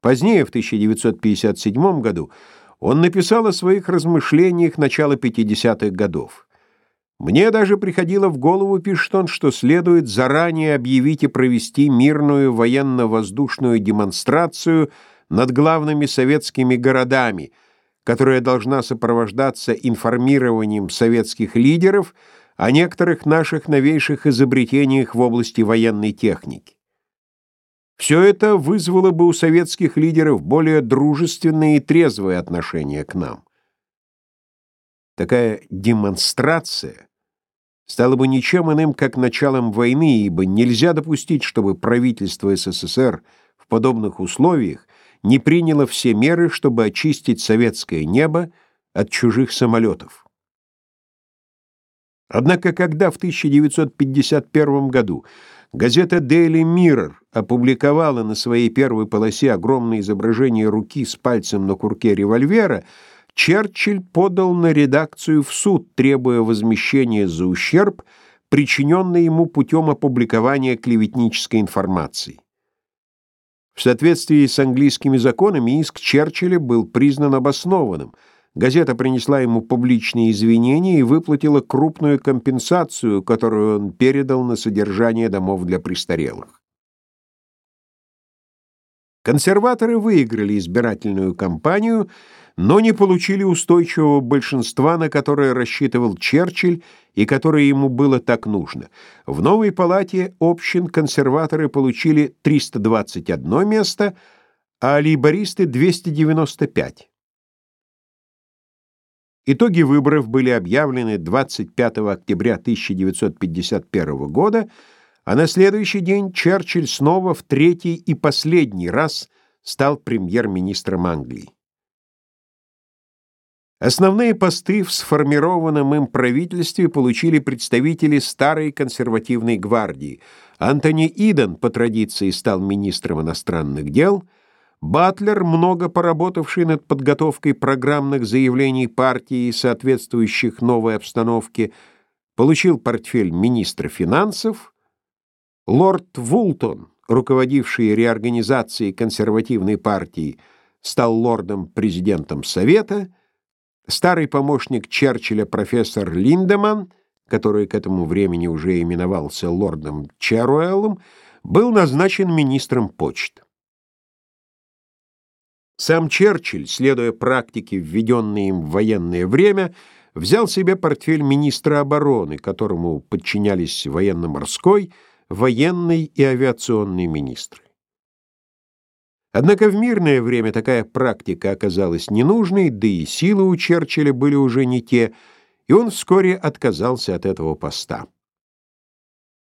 Позднее, в 1957 году, он написал о своих размышлениях начала 50-х годов. Мне даже приходило в голову, пишет он, что следует заранее объявить и провести мирную военно-воздушную демонстрацию над главными советскими городами, которая должна сопровождаться информированием советских лидеров о некоторых наших новейших изобретениях в области военной техники. Все это вызвало бы у советских лидеров более дружественное и трезвое отношение к нам. Такая демонстрация стала бы ничем иным, как началом войны, ибо нельзя допустить, чтобы правительство СССР в подобных условиях не приняло все меры, чтобы очистить советское небо от чужих самолетов. Однако, когда в 1951 году газета Daily Mirror опубликовала на своей первой полосе огромное изображение руки с пальцем на курке револьвера, Черчилль подал на редакцию в суд, требуя возмещения за ущерб, причиненный ему путем опубликования клеветнической информации. В соответствии с английскими законами иск Черчилля был признан обоснованным. Газета принесла ему публичные извинения и выплатила крупную компенсацию, которую он передал на содержание домов для престарелых. Консерваторы выиграли избирательную кампанию, но не получили устойчивого большинства, на которое рассчитывал Черчилль и которое ему было так нужно. В новой палате общин консерваторы получили 321 место, а лейбористы — 295. Итоги выборов были объявлены 25 октября 1951 года, а на следующий день Черчилль снова в третий и последний раз стал премьер-министром Англии. Основные посты в сформированном им правительстве получили представители старой консервативной гвардии. Антони Иден по традиции стал министром иностранных дел, Батлер, много поработавший над подготовкой программных заявлений партии, соответствующих новой обстановке, получил портфель министра финансов, Лорд Вултон, руководивший реорганизацией консервативной партии, стал лордом-президентом Совета, старый помощник Черчилля профессор Линдеман, который к этому времени уже именовался лордом Черуэллом, был назначен министром почт. Сам Черчилль, следуя практике, введенной им в военное время, взял себе портфель министра обороны, которому подчинялись военно-морской, военный и авиационный министры. Однако в мирное время такая практика оказалась ненужной, да и силы у Черчилля были уже не те, и он вскоре отказался от этого поста.